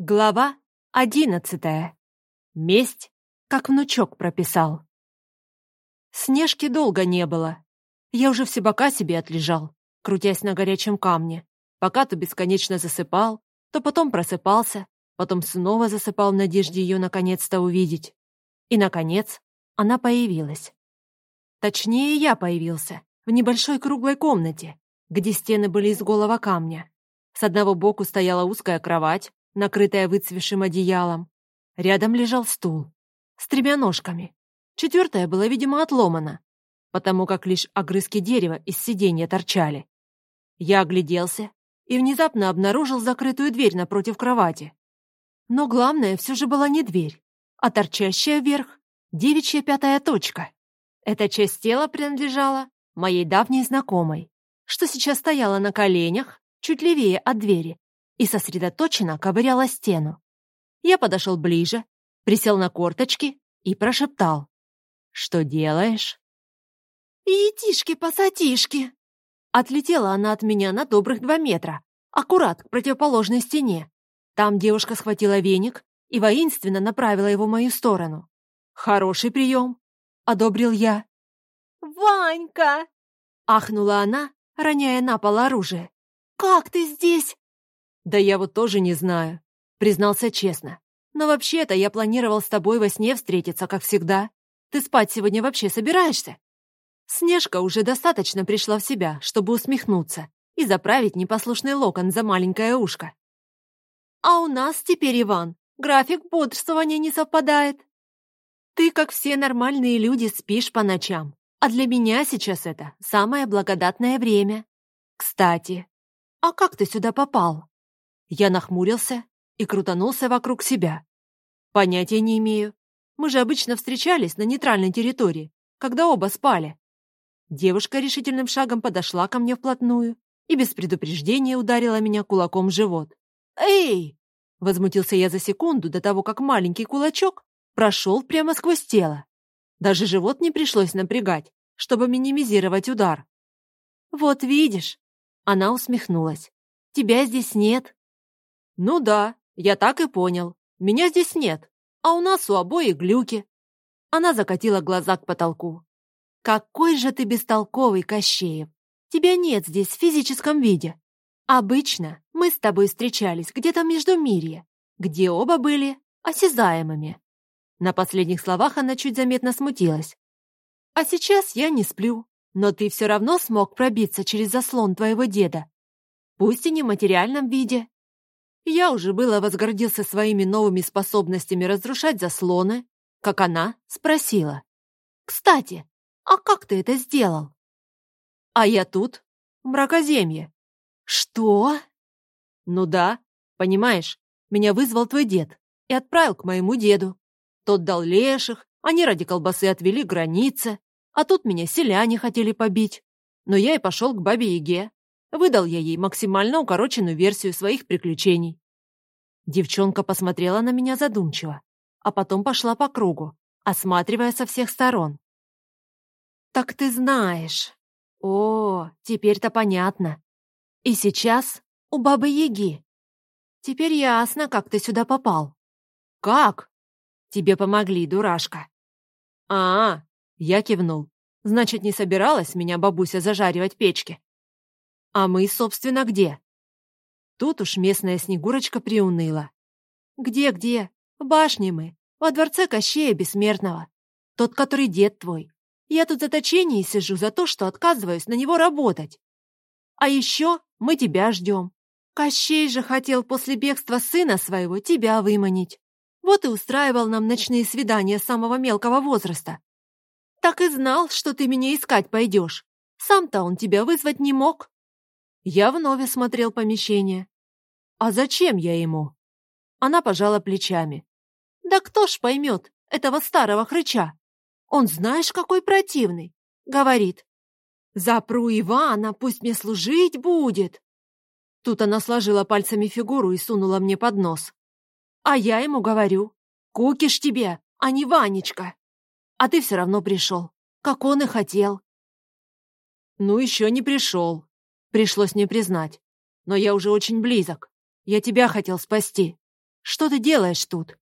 Глава одиннадцатая. Месть, как внучок прописал. Снежки долго не было. Я уже все бока себе отлежал, крутясь на горячем камне, пока то бесконечно засыпал, то потом просыпался, потом снова засыпал в надежде ее наконец-то увидеть. И, наконец, она появилась. Точнее, я появился в небольшой круглой комнате, где стены были из голого камня. С одного боку стояла узкая кровать, накрытая выцвевшим одеялом. Рядом лежал стул с тремя ножками. Четвертая была, видимо, отломана, потому как лишь огрызки дерева из сиденья торчали. Я огляделся и внезапно обнаружил закрытую дверь напротив кровати. Но главное все же была не дверь, а торчащая вверх девичья пятая точка. Эта часть тела принадлежала моей давней знакомой, что сейчас стояла на коленях, чуть левее от двери, и сосредоточенно ковыряла стену. Я подошел ближе, присел на корточки и прошептал. «Что делаешь?» «Етишки-пасатишки!» Отлетела она от меня на добрых два метра, аккурат к противоположной стене. Там девушка схватила веник и воинственно направила его в мою сторону. «Хороший прием!» — одобрил я. «Ванька!» — ахнула она, роняя на пол оружие. «Как ты здесь?» «Да я вот тоже не знаю», — признался честно. «Но вообще-то я планировал с тобой во сне встретиться, как всегда. Ты спать сегодня вообще собираешься?» Снежка уже достаточно пришла в себя, чтобы усмехнуться и заправить непослушный локон за маленькое ушко. «А у нас теперь, Иван, график бодрствования не совпадает. Ты, как все нормальные люди, спишь по ночам, а для меня сейчас это самое благодатное время. Кстати, а как ты сюда попал?» Я нахмурился и крутанулся вокруг себя. Понятия не имею. Мы же обычно встречались на нейтральной территории, когда оба спали. Девушка решительным шагом подошла ко мне вплотную и без предупреждения ударила меня кулаком в живот. «Эй!» — возмутился я за секунду до того, как маленький кулачок прошел прямо сквозь тело. Даже живот не пришлось напрягать, чтобы минимизировать удар. «Вот видишь!» — она усмехнулась. «Тебя здесь нет, «Ну да, я так и понял. Меня здесь нет, а у нас у обоих глюки». Она закатила глаза к потолку. «Какой же ты бестолковый, Кощеев! Тебя нет здесь в физическом виде. Обычно мы с тобой встречались где-то между мирье, где оба были осязаемыми». На последних словах она чуть заметно смутилась. «А сейчас я не сплю, но ты все равно смог пробиться через заслон твоего деда. Пусть и не в материальном виде, я уже было возгордился своими новыми способностями разрушать заслоны, как она спросила. «Кстати, а как ты это сделал?» «А я тут, в мракоземье». «Что?» «Ну да, понимаешь, меня вызвал твой дед и отправил к моему деду. Тот дал леших, они ради колбасы отвели границы, а тут меня селяне хотели побить. Но я и пошел к бабе Яге, Выдал я ей максимально укороченную версию своих приключений. Девчонка посмотрела на меня задумчиво, а потом пошла по кругу, осматривая со всех сторон. «Так ты знаешь. О, теперь-то понятно. И сейчас у бабы Яги. Теперь ясно, как ты сюда попал. Как? Тебе помогли, дурашка. -а, -а я кивнул. Значит, не собиралась меня бабуся зажаривать печки. А мы, собственно, где? Тут уж местная Снегурочка приуныла. Где-где? В башне мы, во дворце Кощея Бессмертного. Тот, который дед твой. Я тут в заточении сижу за то, что отказываюсь на него работать. А еще мы тебя ждем. Кощей же хотел после бегства сына своего тебя выманить. Вот и устраивал нам ночные свидания самого мелкого возраста. Так и знал, что ты меня искать пойдешь. Сам-то он тебя вызвать не мог. Я вновь осмотрел помещение. «А зачем я ему?» Она пожала плечами. «Да кто ж поймет этого старого хрыча? Он знаешь, какой противный!» Говорит. «Запру Ивана, пусть мне служить будет!» Тут она сложила пальцами фигуру и сунула мне под нос. А я ему говорю, «Кукиш тебе, а не Ванечка!» А ты все равно пришел, как он и хотел. Ну, еще не пришел, Пришлось мне признать. Но я уже очень близок. Я тебя хотел спасти. Что ты делаешь тут?»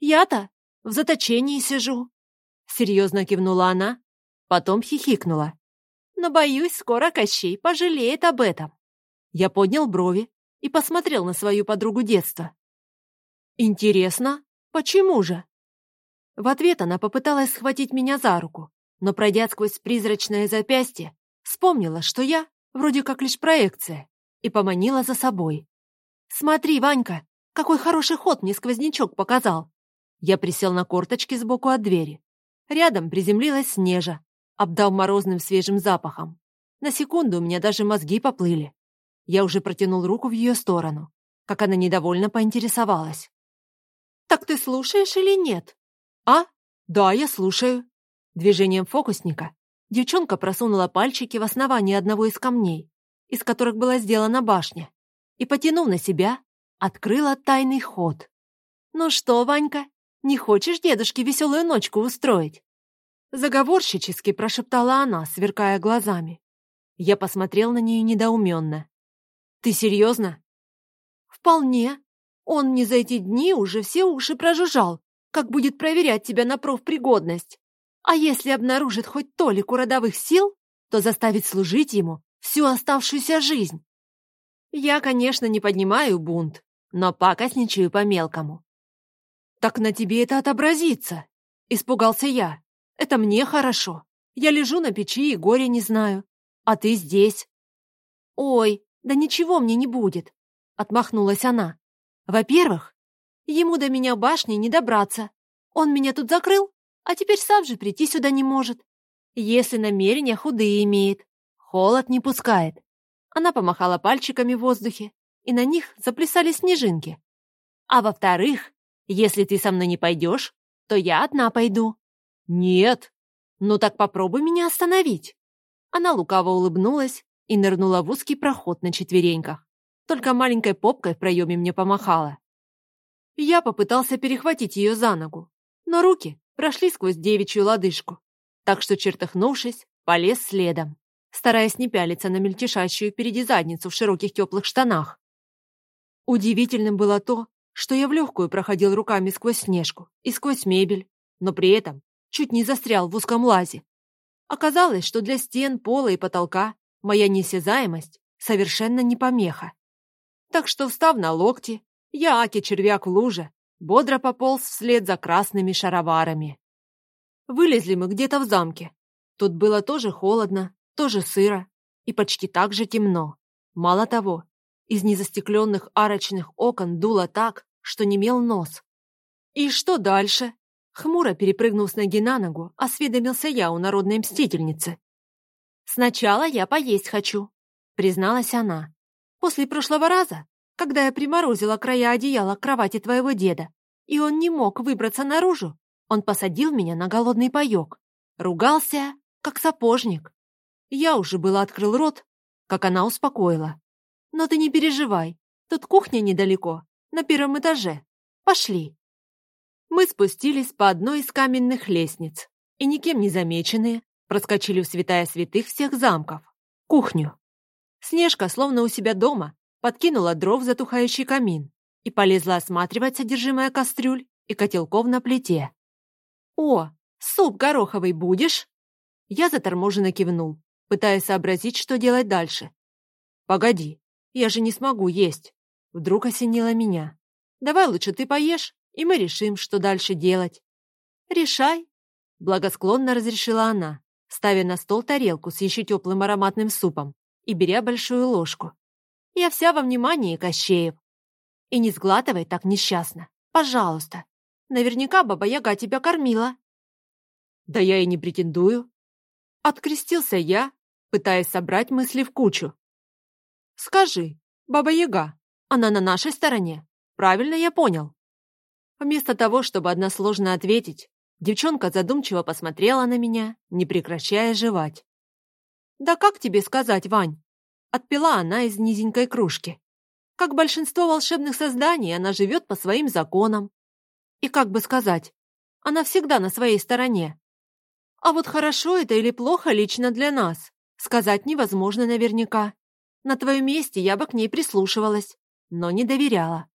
«Я-то в заточении сижу», — серьезно кивнула она, потом хихикнула. «Но, боюсь, скоро Кощей пожалеет об этом». Я поднял брови и посмотрел на свою подругу детства. «Интересно, почему же?» В ответ она попыталась схватить меня за руку, но, пройдя сквозь призрачное запястье, вспомнила, что я вроде как лишь проекция, и поманила за собой. «Смотри, Ванька, какой хороший ход мне сквознячок показал!» Я присел на корточки сбоку от двери. Рядом приземлилась Снежа, обдав морозным свежим запахом. На секунду у меня даже мозги поплыли. Я уже протянул руку в ее сторону, как она недовольно поинтересовалась. «Так ты слушаешь или нет?» «А? Да, я слушаю». Движением фокусника девчонка просунула пальчики в основание одного из камней, из которых была сделана башня, и, потянув на себя, открыла тайный ход. «Ну что, Ванька, не хочешь дедушке веселую ночку устроить?» Заговорщически прошептала она, сверкая глазами. Я посмотрел на нее недоуменно. «Ты серьезно?» «Вполне. Он мне за эти дни уже все уши прожужжал, как будет проверять тебя на профпригодность. А если обнаружит хоть толику родовых сил, то заставит служить ему всю оставшуюся жизнь. Я, конечно, не поднимаю бунт, но пакостничаю по-мелкому. «Так на тебе это отобразится!» — испугался я. «Это мне хорошо. Я лежу на печи и горя не знаю. А ты здесь». «Ой, да ничего мне не будет», — отмахнулась она. «Во-первых, ему до меня башни не добраться. Он меня тут закрыл, а теперь сам же прийти сюда не может. Если намерения худые имеет, холод не пускает. Она помахала пальчиками в воздухе, и на них заплясали снежинки. А во-вторых, если ты со мной не пойдешь, то я одна пойду. Нет. Ну так попробуй меня остановить. Она лукаво улыбнулась и нырнула в узкий проход на четвереньках. Только маленькой попкой в проеме мне помахала. Я попытался перехватить ее за ногу, но руки прошли сквозь девичью лодыжку, так что, чертыхнувшись, полез следом стараясь не пялиться на мельтешащую впереди задницу в широких теплых штанах. Удивительным было то, что я в легкую проходил руками сквозь снежку и сквозь мебель, но при этом чуть не застрял в узком лазе. Оказалось, что для стен, пола и потолка моя несязаемость совершенно не помеха. Так что, встав на локти, я, аки-червяк в луже, бодро пополз вслед за красными шароварами. Вылезли мы где-то в замке. Тут было тоже холодно, тоже сыро и почти так же темно. Мало того, из незастекленных арочных окон дуло так, что немел нос. «И что дальше?» Хмуро перепрыгнув с ноги на ногу, осведомился я у народной мстительницы. «Сначала я поесть хочу», — призналась она. «После прошлого раза, когда я приморозила края одеяла к кровати твоего деда, и он не мог выбраться наружу, он посадил меня на голодный паёк. Ругался, как сапожник. Я уже было открыл рот, как она успокоила. «Но ты не переживай, тут кухня недалеко, на первом этаже. Пошли». Мы спустились по одной из каменных лестниц и, никем не замеченные, проскочили в святая святых всех замков — кухню. Снежка, словно у себя дома, подкинула дров в затухающий камин и полезла осматривать содержимое кастрюль и котелков на плите. «О, суп гороховый будешь?» Я заторможенно кивнул пытаясь сообразить, что делать дальше. «Погоди, я же не смогу есть!» Вдруг осенило меня. «Давай лучше ты поешь, и мы решим, что дальше делать». «Решай!» Благосклонно разрешила она, ставя на стол тарелку с еще теплым ароматным супом и беря большую ложку. «Я вся во внимании, Кощеев!» «И не сглатывай так несчастно, пожалуйста! Наверняка Баба-Яга тебя кормила!» «Да я и не претендую!» Открестился я, пытаясь собрать мысли в кучу. «Скажи, Баба-Яга, она на нашей стороне? Правильно я понял?» Вместо того, чтобы односложно ответить, девчонка задумчиво посмотрела на меня, не прекращая жевать. «Да как тебе сказать, Вань?» Отпила она из низенькой кружки. Как большинство волшебных созданий, она живет по своим законам. И как бы сказать, она всегда на своей стороне. А вот хорошо это или плохо лично для нас, Сказать невозможно наверняка. На твоем месте я бы к ней прислушивалась, но не доверяла.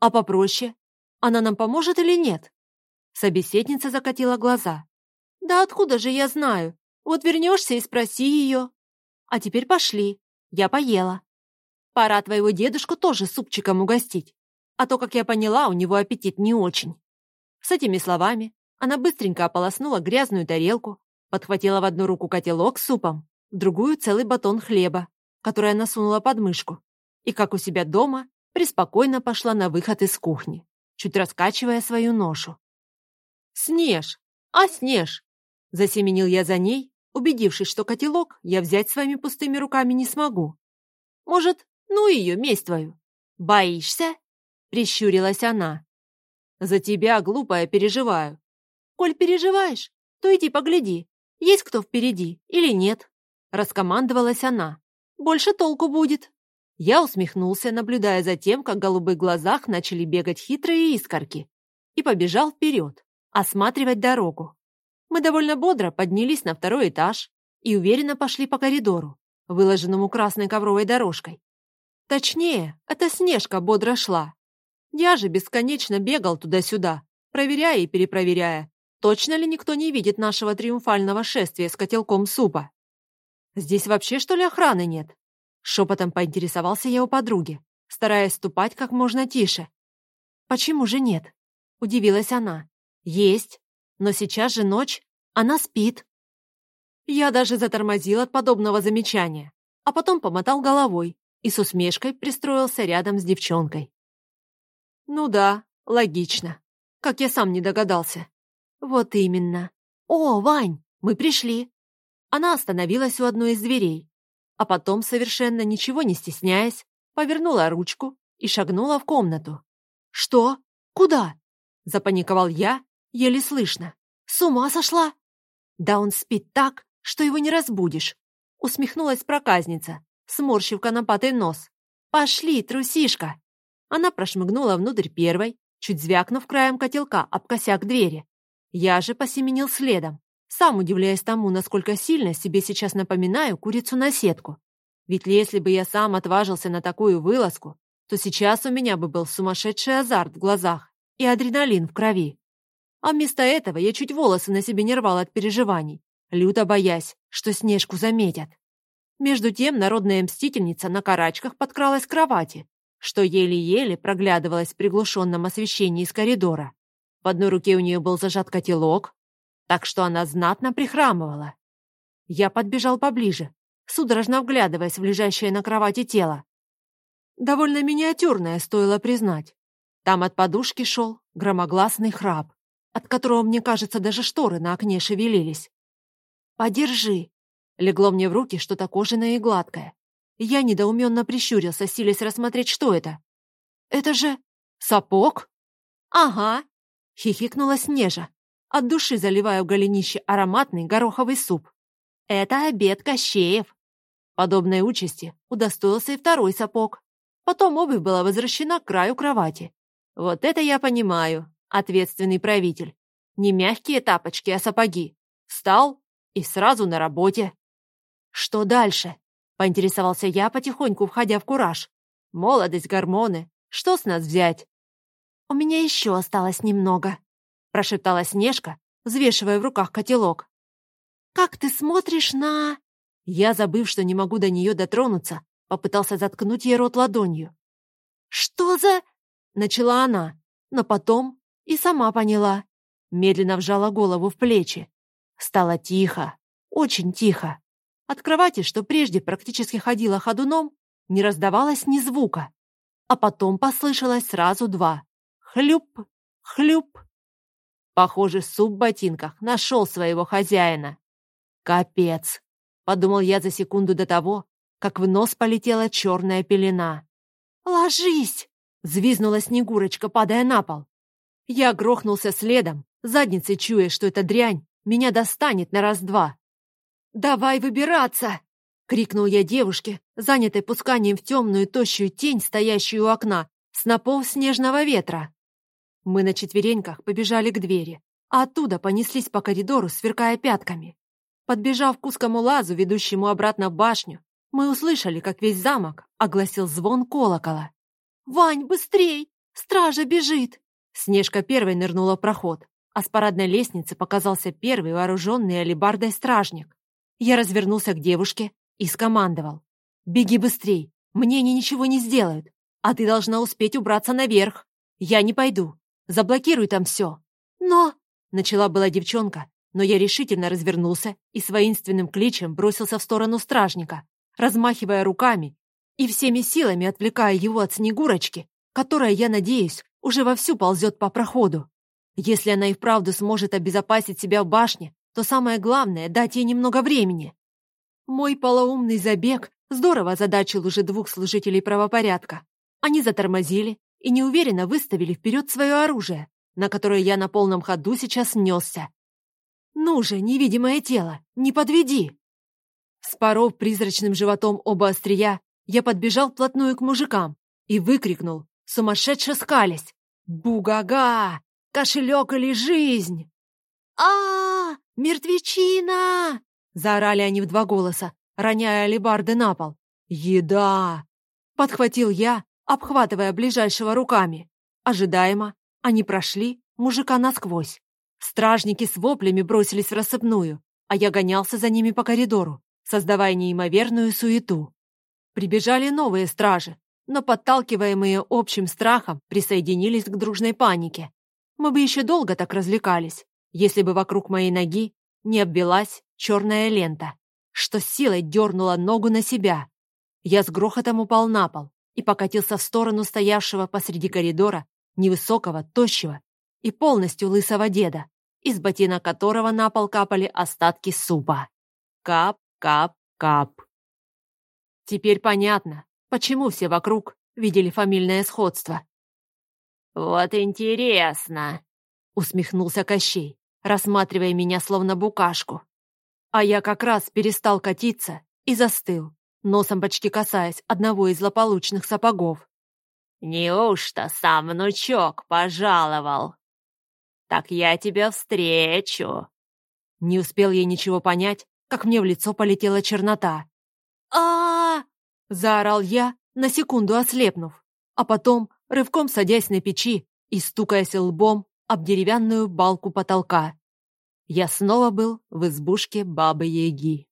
А попроще? Она нам поможет или нет? Собеседница закатила глаза. Да откуда же я знаю? Вот вернешься и спроси ее. А теперь пошли. Я поела. Пора твоего дедушку тоже супчиком угостить. А то, как я поняла, у него аппетит не очень. С этими словами она быстренько ополоснула грязную тарелку, подхватила в одну руку котелок с супом, в другую целый батон хлеба, который она сунула под мышку, и, как у себя дома, преспокойно пошла на выход из кухни, чуть раскачивая свою ношу. «Снеж! А, Снеж!» Засеменил я за ней, убедившись, что котелок я взять своими пустыми руками не смогу. «Может, ну ее, месть твою! Боишься?» — прищурилась она. «За тебя, глупая, переживаю». «Коль переживаешь, то иди погляди, есть кто впереди или нет», — раскомандовалась она. «Больше толку будет». Я усмехнулся, наблюдая за тем, как в голубых глазах начали бегать хитрые искорки, и побежал вперед, осматривать дорогу. Мы довольно бодро поднялись на второй этаж и уверенно пошли по коридору, выложенному красной ковровой дорожкой. Точнее, эта Снежка бодро шла. Я же бесконечно бегал туда-сюда, проверяя и перепроверяя, точно ли никто не видит нашего триумфального шествия с котелком супа. Здесь вообще, что ли, охраны нет? Шепотом поинтересовался я у подруги, стараясь ступать как можно тише. «Почему же нет?» — удивилась она. «Есть, но сейчас же ночь, она спит». Я даже затормозил от подобного замечания, а потом помотал головой и с усмешкой пристроился рядом с девчонкой. «Ну да, логично. Как я сам не догадался». «Вот именно. О, Вань, мы пришли». Она остановилась у одной из дверей, а потом, совершенно ничего не стесняясь, повернула ручку и шагнула в комнату. «Что? Куда?» — запаниковал я, еле слышно. «С ума сошла?» «Да он спит так, что его не разбудишь», — усмехнулась проказница, сморщив конопатый нос. «Пошли, трусишка!» Она прошмыгнула внутрь первой, чуть звякнув краем котелка об косяк двери. Я же посеменил следом, сам удивляясь тому, насколько сильно себе сейчас напоминаю курицу на сетку. Ведь если бы я сам отважился на такую вылазку, то сейчас у меня бы был сумасшедший азарт в глазах и адреналин в крови. А вместо этого я чуть волосы на себе не рвал от переживаний, люто боясь, что Снежку заметят. Между тем народная мстительница на карачках подкралась к кровати, что еле-еле проглядывалось в приглушенном освещении из коридора. В одной руке у нее был зажат котелок, так что она знатно прихрамывала. Я подбежал поближе, судорожно вглядываясь в лежащее на кровати тело. Довольно миниатюрное, стоило признать. Там от подушки шел громогласный храп, от которого, мне кажется, даже шторы на окне шевелились. «Подержи!» Легло мне в руки что-то кожаное и гладкое. Я недоуменно прищурился, силясь рассмотреть, что это. «Это же сапог?» «Ага!» — хихикнула Снежа, от души заливаю голенище ароматный гороховый суп. Это обед Кощеев. Подобной участи удостоился и второй сапог. Потом обувь была возвращена к краю кровати. Вот это я понимаю, ответственный правитель. Не мягкие тапочки, а сапоги. Встал и сразу на работе. Что дальше? Поинтересовался я, потихоньку входя в кураж. Молодость, гормоны. Что с нас взять? У меня еще осталось немного, прошептала Снежка, взвешивая в руках котелок. «Как ты смотришь на...» Я, забыв, что не могу до нее дотронуться, попытался заткнуть ей рот ладонью. «Что за...» — начала она, но потом и сама поняла. Медленно вжала голову в плечи. Стало тихо, очень тихо. От кровати, что прежде практически ходила ходуном, не раздавалось ни звука. А потом послышалось сразу два. Хлюп, хлюп, Похоже, суп в ботинках нашел своего хозяина. Капец, подумал я за секунду до того, как в нос полетела черная пелена. «Ложись!» — взвизнула Снегурочка, падая на пол. Я грохнулся следом, задницей чуя, что эта дрянь меня достанет на раз-два. «Давай выбираться!» — крикнул я девушке, занятой пусканием в темную тощую тень, стоящую у окна, снопов снежного ветра. Мы на четвереньках побежали к двери, а оттуда понеслись по коридору, сверкая пятками. Подбежав к узкому лазу, ведущему обратно в башню, мы услышали, как весь замок огласил звон колокола. «Вань, быстрей! Стража бежит!» Снежка первой нырнула в проход, а с парадной лестницы показался первый вооруженный алебардой стражник. Я развернулся к девушке и скомандовал. «Беги быстрей, мне они ничего не сделают, а ты должна успеть убраться наверх. Я не пойду, заблокируй там все». «Но...» — начала была девчонка, но я решительно развернулся и с воинственным кличем бросился в сторону стражника, размахивая руками и всеми силами отвлекая его от Снегурочки, которая, я надеюсь, уже вовсю ползет по проходу. Если она и вправду сможет обезопасить себя в башне, то самое главное — дать ей немного времени. Мой полоумный забег здорово озадачил уже двух служителей правопорядка. Они затормозили и неуверенно выставили вперед свое оружие, на которое я на полном ходу сейчас несся. «Ну же, невидимое тело, не подведи!» Споров призрачным животом оба острия, я подбежал вплотную к мужикам и выкрикнул, сумасшедше скались. «Бугага! Кошелек или жизнь?» а, -а, Мертвечина!» Заорали они в два голоса, роняя алебарды на пол. «Еда!» Подхватил я, обхватывая ближайшего руками. Ожидаемо, они прошли мужика насквозь. Стражники с воплями бросились в рассыпную, а я гонялся за ними по коридору, создавая неимоверную суету. Прибежали новые стражи, но подталкиваемые общим страхом присоединились к дружной панике. Мы бы еще долго так развлекались, если бы вокруг моей ноги не обвелась черная лента, что силой дернула ногу на себя. Я с грохотом упал на пол и покатился в сторону стоявшего посреди коридора невысокого, тощего и полностью лысого деда, из ботина которого на пол капали остатки супа. Кап, кап, кап. Теперь понятно, почему все вокруг видели фамильное сходство. «Вот интересно», — усмехнулся Кощей, рассматривая меня словно букашку. А я как раз перестал катиться и застыл, носом почти касаясь одного из злополучных сапогов. «Неужто сам внучок пожаловал?» так я тебя встречу!» Не успел ей ничего понять, как мне в лицо полетела чернота. а, заорал я, на секунду ослепнув, а потом рывком садясь на печи и стукаясь лбом об деревянную балку потолка. Я снова был в избушке Бабы-Яги.